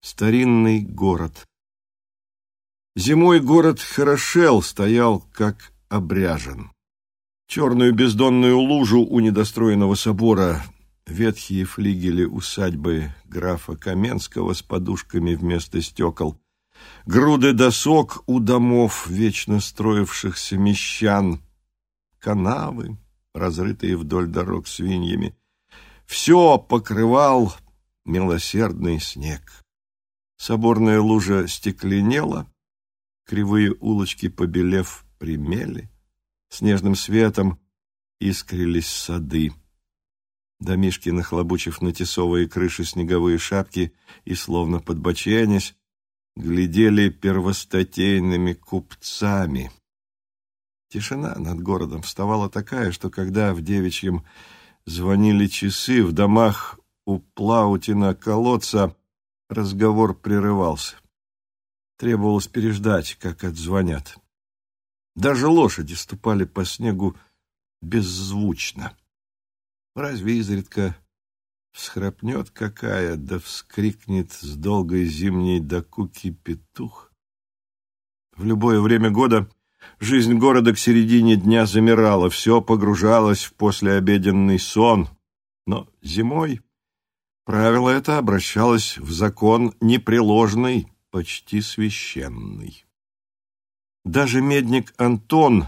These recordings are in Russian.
Старинный город. Зимой город хорошел, стоял как обряжен. Черную бездонную лужу у недостроенного собора, ветхие флигели усадьбы графа Каменского с подушками вместо стекол, груды досок у домов вечно строившихся мещан, канавы, разрытые вдоль дорог свиньями. Все покрывал милосердный снег. Соборная лужа стекленела, кривые улочки, побелев, примели, снежным светом искрились сады. Домишки, нахлобучив на тесовые крыши снеговые шапки и, словно подбоченясь, глядели первостатейными купцами. Тишина над городом вставала такая, что когда в девичьем звонили часы, в домах у Плаутина колодца разговор прерывался. Требовалось переждать, как отзвонят. Даже лошади ступали по снегу беззвучно. Разве изредка всхрапнет какая, да вскрикнет с долгой зимней докуки петух? В любое время года жизнь города к середине дня замирала, все погружалось в послеобеденный сон, но зимой Правило это обращалось в закон непреложный, почти священный. Даже медник Антон,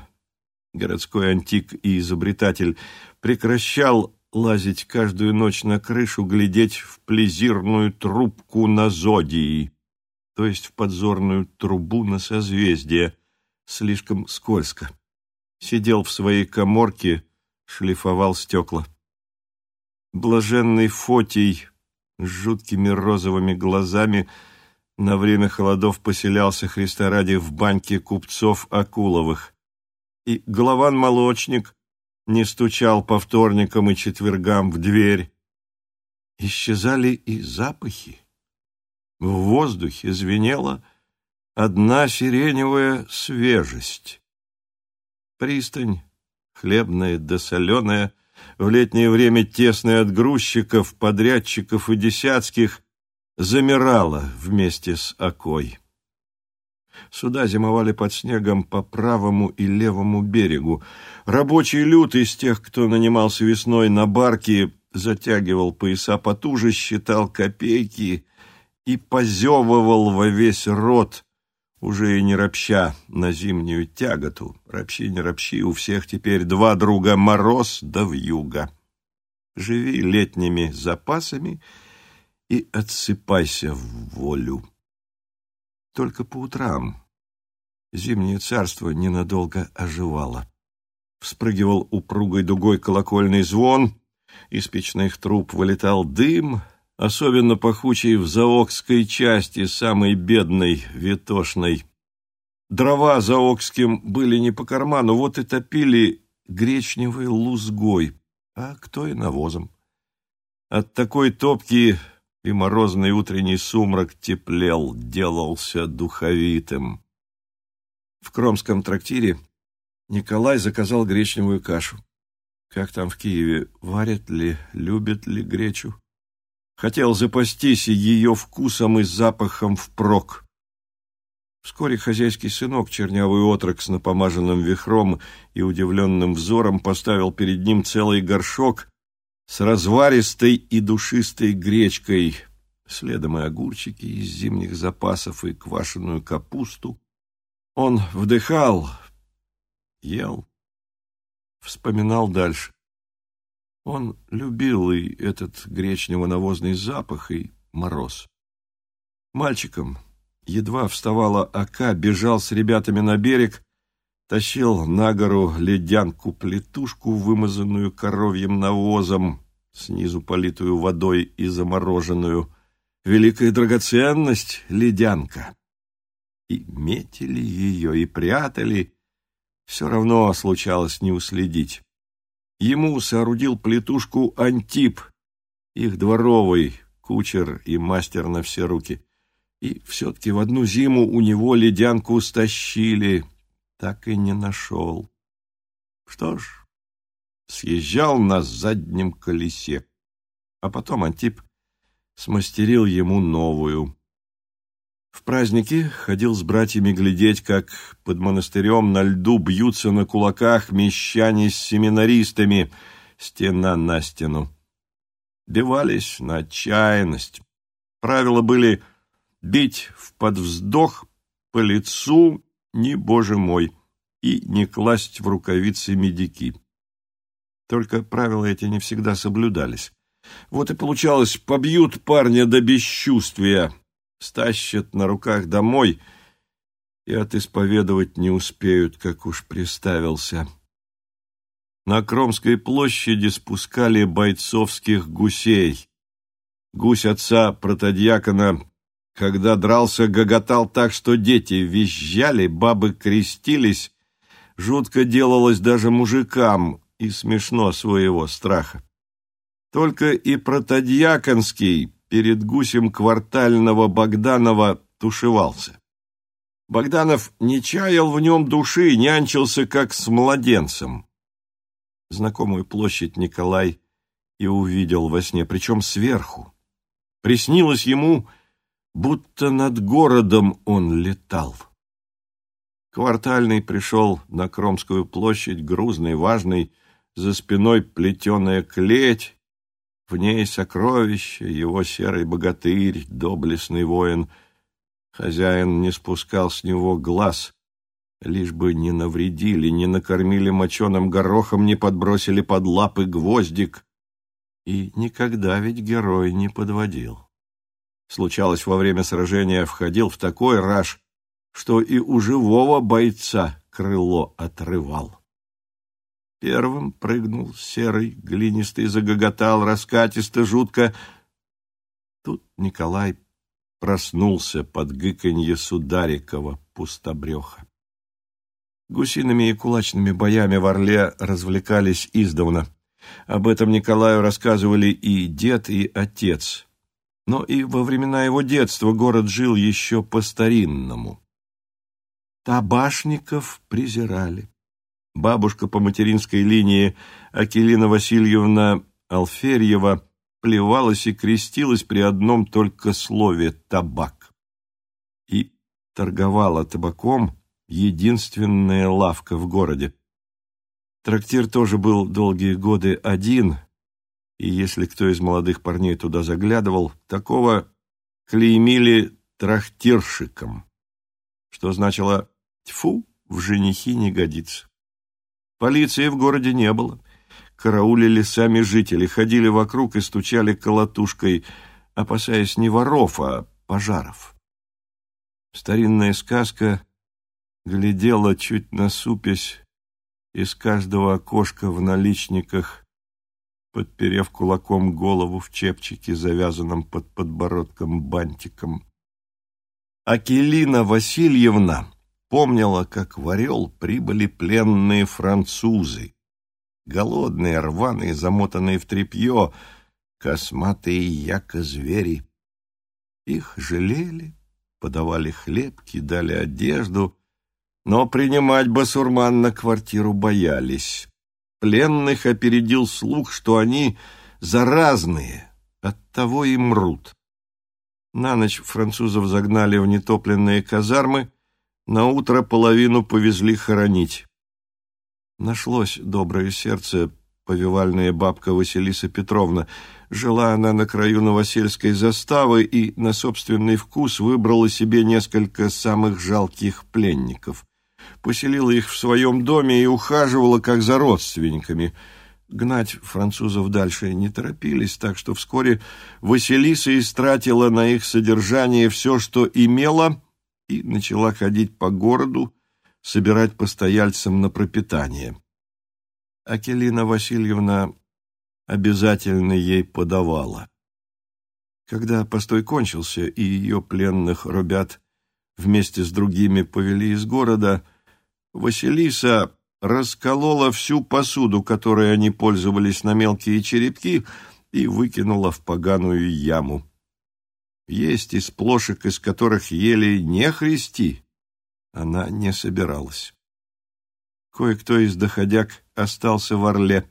городской антик и изобретатель, прекращал лазить каждую ночь на крышу, глядеть в плезирную трубку на зодии, то есть в подзорную трубу на созвездие, слишком скользко. Сидел в своей коморке, шлифовал стекла. Блаженный Фотий с жуткими розовыми глазами на время холодов поселялся Христа ради в баньке купцов Акуловых. И Голован-молочник не стучал по вторникам и четвергам в дверь. Исчезали и запахи. В воздухе звенела одна сиреневая свежесть. Пристань, хлебная да соленая, в летнее время тесная от грузчиков, подрядчиков и десятских, замирала вместе с окой. Суда зимовали под снегом по правому и левому берегу. Рабочий люд из тех, кто нанимался весной на барке, затягивал пояса потуже, считал копейки и позевывал во весь рот, уже и не ропща на зимнюю тяготу. Ропщи, не ропщи, у всех теперь два друга — мороз да вьюга. Живи летними запасами и отсыпайся в волю. Только по утрам зимнее царство ненадолго оживало. Вспрыгивал упругой дугой колокольный звон, из печных труб вылетал дым — особенно пахучей в заокской части, самой бедной, ветошной. Дрова заокским были не по карману, вот и топили гречневой лузгой, а кто и навозом. От такой топки и морозный утренний сумрак теплел, делался духовитым. В кромском трактире Николай заказал гречневую кашу. Как там в Киеве, варят ли, любят ли гречу? Хотел запастись ее вкусом и запахом впрок. Вскоре хозяйский сынок, чернявый отрок с напомаженным вихром и удивленным взором, поставил перед ним целый горшок с разваристой и душистой гречкой, следом и огурчики из зимних запасов и квашеную капусту. Он вдыхал, ел, вспоминал дальше. Он любил и этот гречнево-навозный запах, и мороз. Мальчиком, едва вставала ока, бежал с ребятами на берег, тащил на гору ледянку-плетушку, вымазанную коровьим навозом, снизу политую водой и замороженную. Великая драгоценность — ледянка. И метили ее, и прятали. Все равно случалось не уследить. Ему соорудил плитушку Антип, их дворовый, кучер и мастер на все руки. И все-таки в одну зиму у него ледянку стащили, так и не нашел. Что ж, съезжал на заднем колесе. А потом Антип смастерил ему новую. В праздники ходил с братьями глядеть, как под монастырем на льду бьются на кулаках мещане с семинаристами, стена на стену. Бивались на отчаянность. Правила были бить в подвздох по лицу, не, боже мой, и не класть в рукавицы медики. Только правила эти не всегда соблюдались. Вот и получалось, побьют парня до бесчувствия, стащат на руках домой и отисповедовать не успеют, как уж приставился. На Кромской площади спускали бойцовских гусей. Гусь отца протодьякона, когда дрался, гоготал так, что дети визжали, бабы крестились. Жутко делалось даже мужикам и смешно своего страха. Только и протодьяконский перед гусем квартального Богданова тушевался. Богданов не чаял в нем души, нянчился как с младенцем. Знакомую площадь Николай и увидел во сне, причем сверху. Приснилось ему, будто над городом он летал. Квартальный пришел на Кромскую площадь, грузный, важный, за спиной плетеная клеть, в ней сокровище, его серый богатырь, доблестный воин. Хозяин не спускал с него глаз, лишь бы не навредили, не накормили моченым горохом, не подбросили под лапы гвоздик. И никогда ведь герой не подводил. Случалось, во время сражения входил в такой раж, что и у живого бойца крыло отрывал. Первым прыгнул серый, глинистый, загоготал, раскатисто, жутко. Тут Николай проснулся под гыканье Сударикова пустобреха. Гусиными и кулачными боями в Орле развлекались издавна. Об этом Николаю рассказывали и дед, и отец. Но и во времена его детства город жил еще по-старинному. Табашников презирали. Бабушка по материнской линии Акелина Васильевна Алферьева плевалась и крестилась при одном только слове «табак». И торговала табаком единственная лавка в городе. Трактир тоже был долгие годы один, и если кто из молодых парней туда заглядывал, такого клеймили трактирщиком, что значило «тьфу, в женихи не годится». Полиции в городе не было. Караулили сами жители, ходили вокруг и стучали колотушкой, опасаясь не воров, а пожаров. Старинная сказка глядела чуть насупясь из каждого окошка в наличниках, подперев кулаком голову в чепчике, завязанном под подбородком бантиком. Акелина Васильевна помнила, как в Орел прибыли пленные французы. Голодные, рваные, замотанные в тряпье, косматые яко-звери. Их жалели, подавали хлеб, кидали одежду, но принимать басурман на квартиру боялись. Пленных опередил слух, что они заразные, оттого и мрут. На ночь французов загнали в нетопленные казармы, на утро половину повезли хоронить. Нашлось доброе сердце, повивальная бабка Василиса Петровна. Жила она на краю новосельской заставы и на собственный вкус выбрала себе несколько самых жалких пленников. Поселила их в своем доме и ухаживала как за родственниками. Гнать французов дальше не торопились, так что вскоре Василиса истратила на их содержание все, что имела, и начала ходить по городу, собирать постояльцам на пропитание. Акелина Васильевна обязательно ей подавала. Когда постой кончился, и ее пленных ребят вместе с другими повели из города, Василиса расколола всю посуду, которой они пользовались на мелкие черепки, и выкинула в поганую яму. Есть из плошек, из которых ели не христи, она не собиралась. Кое-кто из доходяг остался в Орле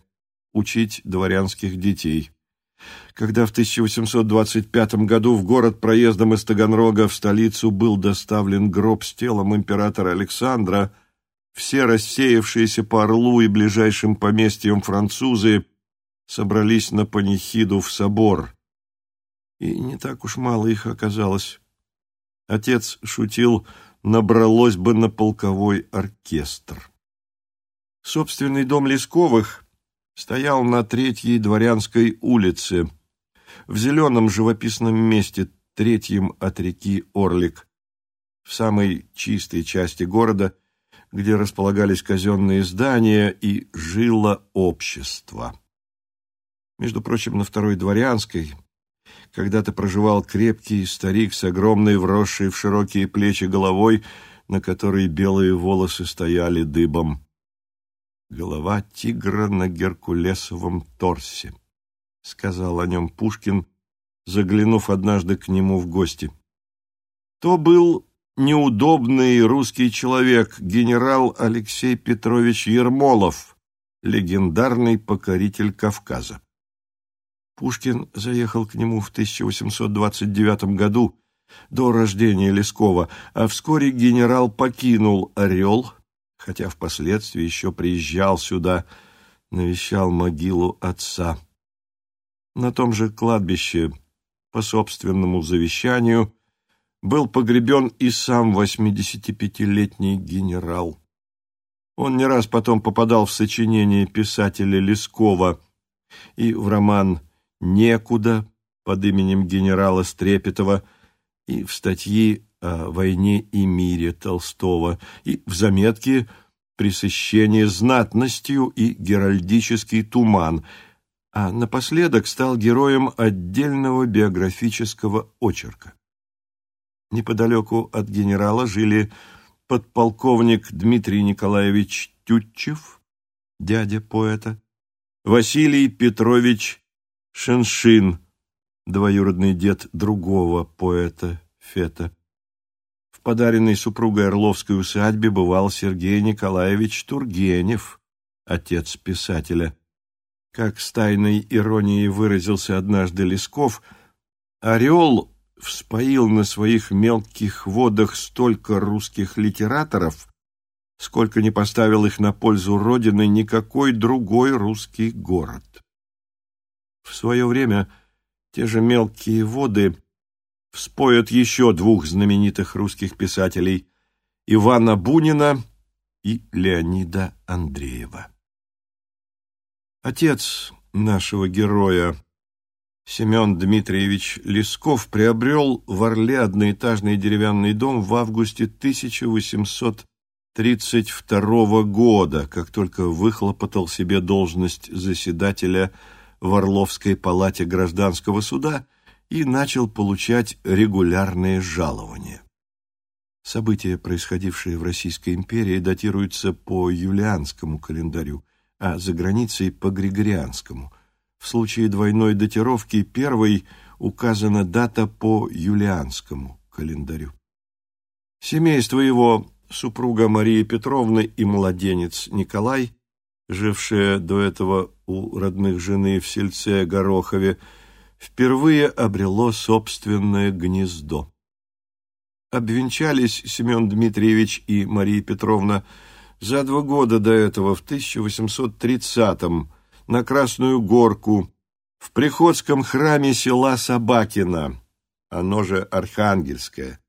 учить дворянских детей. Когда в 1825 году в город проездом из Таганрога в столицу был доставлен гроб с телом императора Александра, все рассеявшиеся по Орлу и ближайшим поместьям французы собрались на панихиду в собор. И не так уж мало их оказалось. Отец шутил, набралось бы на полковой оркестр. Собственный дом Лесковых стоял на Третьей Дворянской улице, в зеленом живописном месте, третьем от реки Орлик, в самой чистой части города, где располагались казенные здания и жило общество. Между прочим, на Второй Дворянской когда-то проживал крепкий старик с огромной вросшей в широкие плечи головой, на которой белые волосы стояли дыбом. Голова тигра на геркулесовом торсе, — сказал о нем Пушкин, заглянув однажды к нему в гости. То был неудобный русский человек, генерал Алексей Петрович Ермолов, легендарный покоритель Кавказа. Пушкин заехал к нему в 1829 году, до рождения Лескова, а вскоре генерал покинул Орел, хотя впоследствии еще приезжал сюда, навещал могилу отца. На том же кладбище, по собственному завещанию, был погребен и сам 85-летний генерал. Он не раз потом попадал в сочинение писателя Лескова и в роман «Некуда» под именем генерала Стрепетова и в статьи о войне и мире Толстого, и в заметке «Пресыщение знатностью» и «Геральдический туман», а напоследок стал героем отдельного биографического очерка. Неподалеку от генерала жили подполковник Дмитрий Николаевич Тютчев, дядя поэта, Василий Петрович Шеншин, двоюродный дед другого поэта Фета. В подаренной супругой Орловской усадьбе бывал Сергей Николаевич Тургенев, отец писателя. Как с тайной иронией выразился однажды Лесков, «Орел вспоил на своих мелких водах столько русских литераторов, сколько не поставил их на пользу Родины никакой другой русский город». В свое время те же мелкие воды вспоят еще двух знаменитых русских писателей Ивана Бунина и Леонида Андреева. Отец нашего героя Семен Дмитриевич Лесков приобрел в Орле одноэтажный деревянный дом в августе 1832 года, как только выхлопотал себе должность заседателя в Орловской палате гражданского суда и начал получать регулярные жалования. События, происходившие в Российской империи, датируются по юлианскому календарю, а за границей по григорианскому. В случае двойной датировки первой указана дата по юлианскому календарю. Семейство его, супруга Мария Петровна и младенец Николай, жившие до этого у родных жены в сельце Горохове, впервые обрело собственное гнездо. Обвенчались Семен Дмитриевич и Мария Петровна за два года до этого, в 1830-м, на Красную Горку, в приходском храме села Собакино, оно же Архангельское.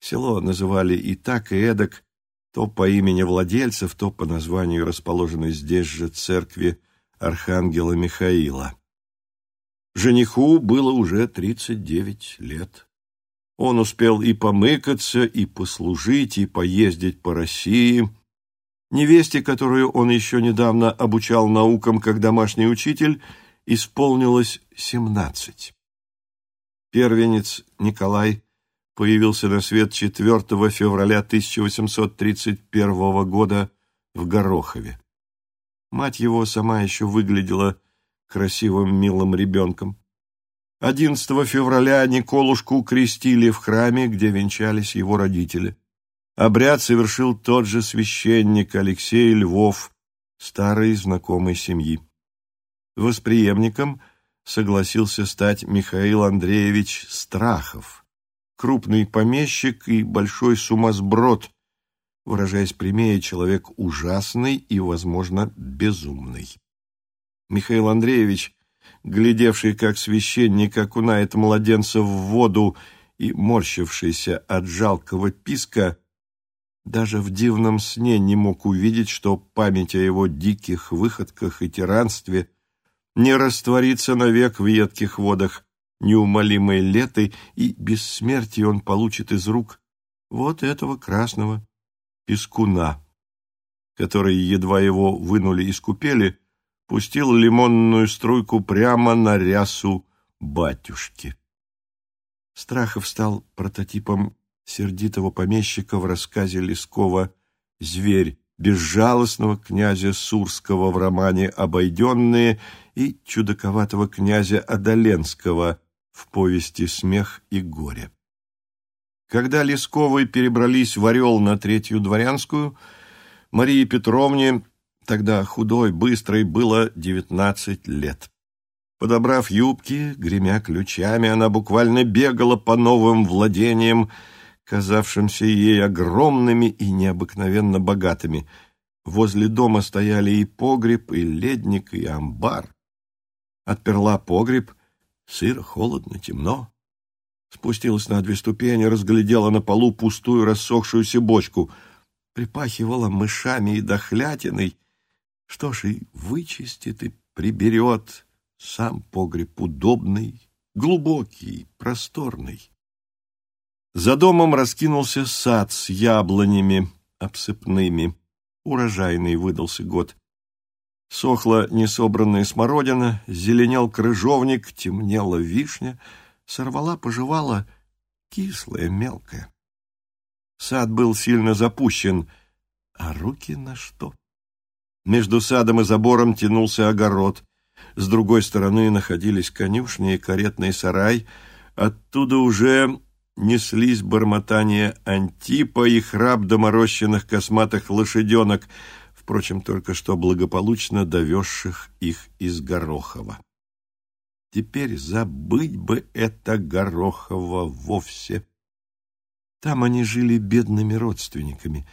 Село называли и так, и эдак, то по имени владельцев, то по названию расположенной здесь же церкви Архангела Михаила. Жениху было уже тридцать девять лет. Он успел и помыкаться, и послужить, и поездить по России. Невесте, которую он еще недавно обучал наукам как домашний учитель, исполнилось семнадцать. Первенец Николай появился на свет 4 февраля 1831 года в Горохове. Мать его сама еще выглядела красивым милым ребенком. 11 февраля Николушку крестили в храме, где венчались его родители. Обряд совершил тот же священник Алексей Львов, старый знакомый семьи. Восприемником согласился стать Михаил Андреевич Страхов, крупный помещик и большой сумасброд, выражаясь прямее, человек ужасный и, возможно, безумный. Михаил Андреевич, глядевший, как священник окунает младенца в воду и морщившийся от жалкого писка, даже в дивном сне не мог увидеть, что память о его диких выходках и тиранстве не растворится навек в едких водах неумолимой леты, и бессмертие он получит из рук вот этого красного пескуна, который, едва его вынули из купели, пустил лимонную струйку прямо на рясу батюшки. Страхов стал прототипом сердитого помещика в рассказе Лескова «Зверь», безжалостного князя Сурского в романе «Обойденные» и чудаковатого князя Адаленского в повести «Смех и горе». Когда Лесковы перебрались в Орел на Третью Дворянскую, Марии Петровне, тогда худой, быстрой, было девятнадцать лет. Подобрав юбки, гремя ключами, она буквально бегала по новым владениям, казавшимся ей огромными и необыкновенно богатыми. Возле дома стояли и погреб, и ледник, и амбар. Отперла погреб, сыро, холодно, темно. Спустилась на две ступени, разглядела на полу пустую рассохшуюся бочку. Припахивала мышами и дохлятиной. Что ж, и вычистит, и приберет. Сам погреб удобный, глубокий, просторный. За домом раскинулся сад с яблонями обсыпными. Урожайный выдался год. Сохла несобранная смородина, зеленел крыжовник, темнела вишня, сорвала-пожевала кислая, мелкая. Сад был сильно запущен, а руки на что? Между садом и забором тянулся огород. С другой стороны находились конюшни и каретный сарай. Оттуда уже неслись бормотания Антипа и храп доморощенных косматых лошаденок, впрочем, только что благополучно довезших их из Горохова. Теперь забыть бы это Горохово вовсе. Там они жили бедными родственниками.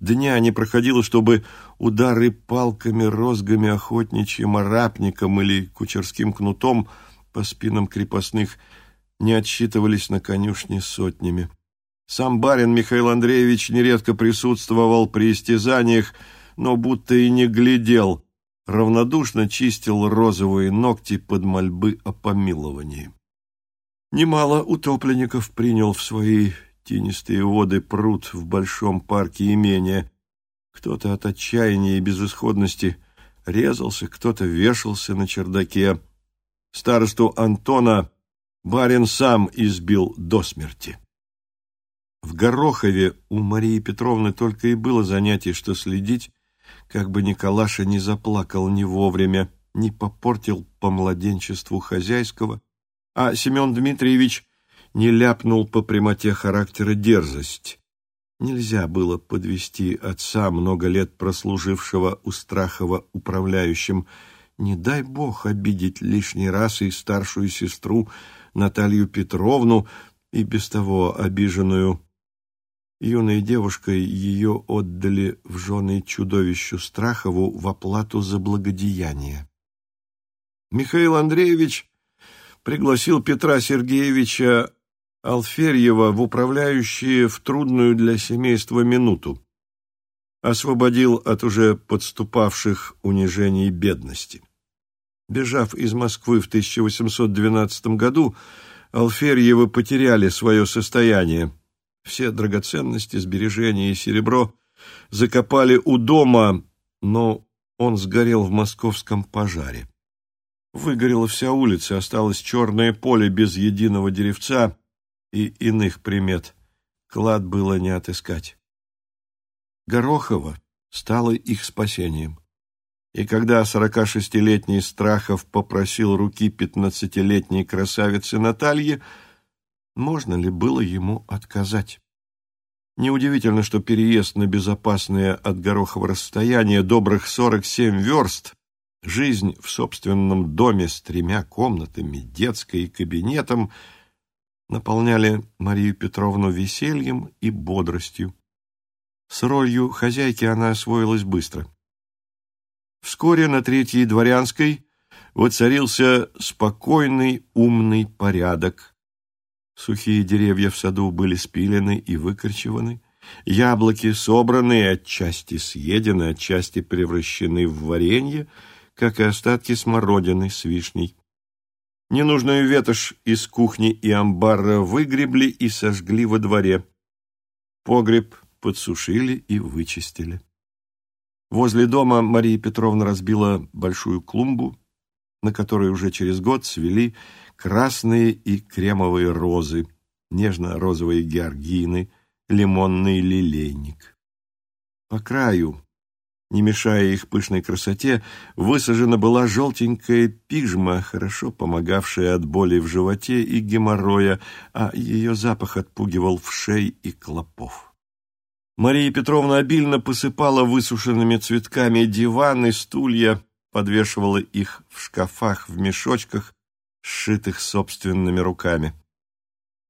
Дня не проходило, чтобы удары палками, розгами, охотничьим арапником или кучерским кнутом по спинам крепостных – не отсчитывались на конюшне сотнями. Сам барин Михаил Андреевич нередко присутствовал при истязаниях, но будто и не глядел, равнодушно чистил розовые ногти под мольбы о помиловании. Немало утопленников принял в свои тенистые воды пруд в большом парке имения. Кто-то от отчаяния и безысходности резался, кто-то вешался на чердаке. Старосту Антона барин сам избил до смерти. В Горохове у Марии Петровны только и было занятие, что следить, как бы Николаша не заплакал не вовремя, не попортил по младенчеству хозяйского, а Семен Дмитриевич не ляпнул по прямоте характера дерзость. Нельзя было подвести отца, много лет прослужившего у Страхова управляющим. Не дай бог обидеть лишний раз и старшую сестру, Наталью Петровну, и без того обиженную. Юной девушкой ее отдали в жены чудовищу Страхову в оплату за благодеяние. Михаил Андреевич пригласил Петра Сергеевича Алферьева в управляющие в трудную для семейства минуту. Освободил от уже подступавших унижений бедности. Бежав из Москвы в 1812 году, Алферьевы потеряли свое состояние. Все драгоценности, сбережения и серебро закопали у дома, но он сгорел в московском пожаре. Выгорела вся улица, осталось черное поле без единого деревца и иных примет. Клад было не отыскать. Горохово стало их спасением. И когда сорока шестилетний Страхов попросил руки пятнадцатилетней красавицы Натальи, можно ли было ему отказать? Неудивительно, что переезд на безопасное от Горохова расстояние добрых сорок семь верст жизнь в собственном доме с тремя комнатами, детской и кабинетом наполняли Марию Петровну весельем и бодростью. С ролью хозяйки она освоилась быстро. Вскоре на Третьей Дворянской воцарился спокойный, умный порядок. Сухие деревья в саду были спилены и выкорчеваны, яблоки собраны и отчасти съедены, отчасти превращены в варенье, как и остатки смородины с вишней. Ненужную ветошь из кухни и амбара выгребли и сожгли во дворе. Погреб подсушили и вычистили. Возле дома Мария Петровна разбила большую клумбу, на которой уже через год свели красные и кремовые розы, нежно-розовые георгины, лимонный лилейник. По краю, не мешая их пышной красоте, высажена была желтенькая пижма, хорошо помогавшая от боли в животе и геморроя, а ее запах отпугивал вшей и клопов. Мария Петровна обильно посыпала высушенными цветками диваны, стулья, подвешивала их в шкафах в мешочках, сшитых собственными руками.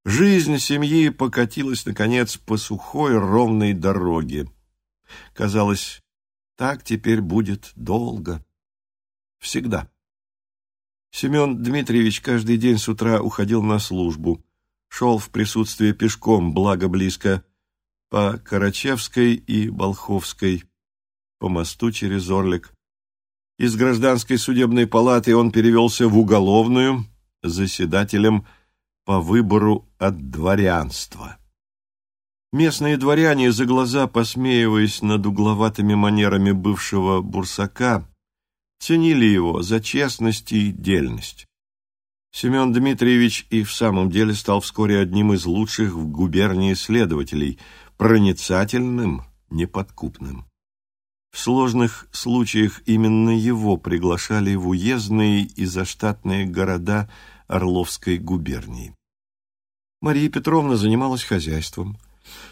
Жизнь семьи покатилась, наконец, по сухой ровной дороге. Казалось, так теперь будет долго. Всегда. Семен Дмитриевич каждый день с утра уходил на службу. Шел в присутствие пешком, благо близко, по Карачевской и Болховской, по мосту через Орлик. Из гражданской судебной палаты он перевелся в уголовную, заседателем по выбору от дворянства. Местные дворяне, за глаза посмеиваясь над угловатыми манерами бывшего бурсака, ценили его за честность и дельность. Семен Дмитриевич и в самом деле стал вскоре одним из лучших в губернии следователей – проницательным, неподкупным. В сложных случаях именно его приглашали в уездные и заштатные города Орловской губернии. Мария Петровна занималась хозяйством.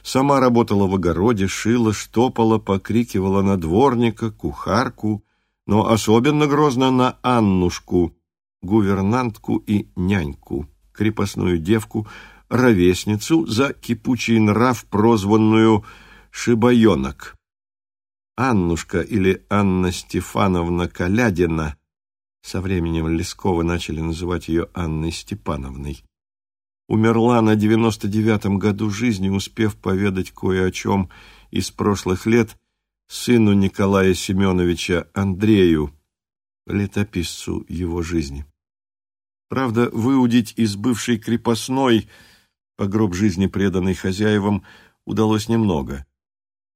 Сама работала в огороде, шила, штопала, покрикивала на дворника, кухарку, но особенно грозно на Аннушку, гувернантку и няньку, крепостную девку, ровесницу за кипучий нрав, прозванную «Шибаенок». Аннушка или Анна Стефановна Калядина, со временем Лескова начали называть ее Анной Степановной, умерла на девяносто девятом году жизни, успев поведать кое о чем из прошлых лет сыну Николая Семеновича Андрею, летописцу его жизни. Правда, выудить из бывшей крепостной – по гроб жизни преданной хозяевам удалось немного.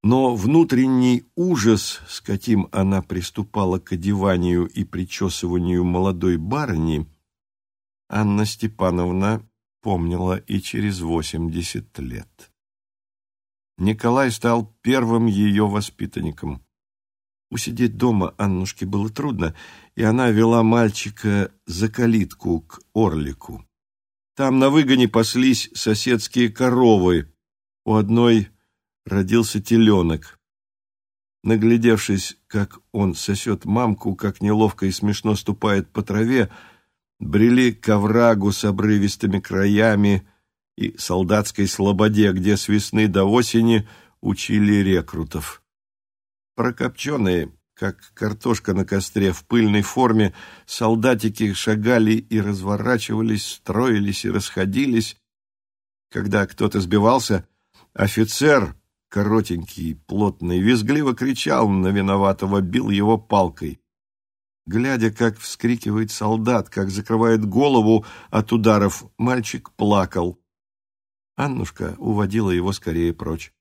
Но внутренний ужас, с каким она приступала к одеванию и причесыванию молодой барыни, Анна Степановна помнила и через восемьдесят лет. Николай стал первым ее воспитанником. Усидеть дома Аннушке было трудно, и она вела мальчика за калитку к Орлику. Там на выгоне паслись соседские коровы. У одной родился теленок. Наглядевшись, как он сосет мамку, как неловко и смешно ступает по траве, брели к оврагу с обрывистыми краями и солдатской слободе, где с весны до осени учили рекрутов. Прокопченные, как картошка на костре в пыльной форме, солдатики шагали и разворачивались, строились и расходились. Когда кто-то сбивался, офицер, коротенький, плотный, визгливо кричал на виноватого, бил его палкой. Глядя, как вскрикивает солдат, как закрывает голову от ударов, мальчик плакал. Аннушка уводила его скорее прочь.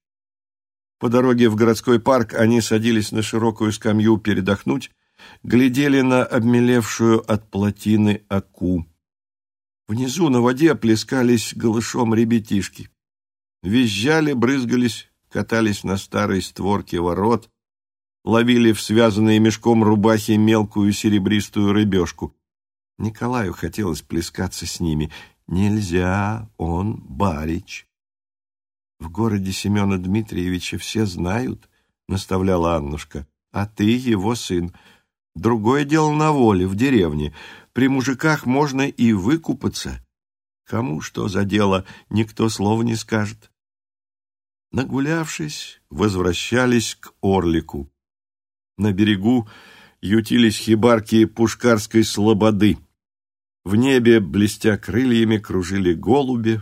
По дороге в городской парк они садились на широкую скамью передохнуть, глядели на обмелевшую от плотины аку. Внизу на воде плескались голышом ребятишки. Визжали, брызгались, катались на старой створке ворот, ловили в связанные мешком рубахи мелкую серебристую рыбешку. Николаю хотелось плескаться с ними. Нельзя, он барич. В городе Семена Дмитриевича все знают, — наставляла Аннушка, — а ты его сын. Другое дело на воле, в деревне. При мужиках можно и выкупаться. Кому что за дело, никто слова не скажет. Нагулявшись, возвращались к Орлику. На берегу ютились хибарки Пушкарской слободы. В небе, блестя крыльями, кружили голуби.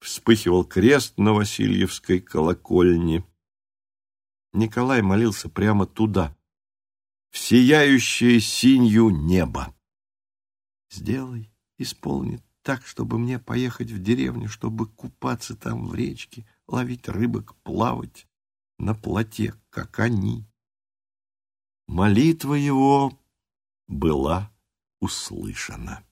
Вспыхивал крест на Васильевской колокольне. Николай молился прямо туда, в сияющее синью небо. Сделай, исполни так, чтобы мне поехать в деревню, чтобы купаться там в речке, ловить рыбок, плавать на плоте, как они. Молитва его была услышана.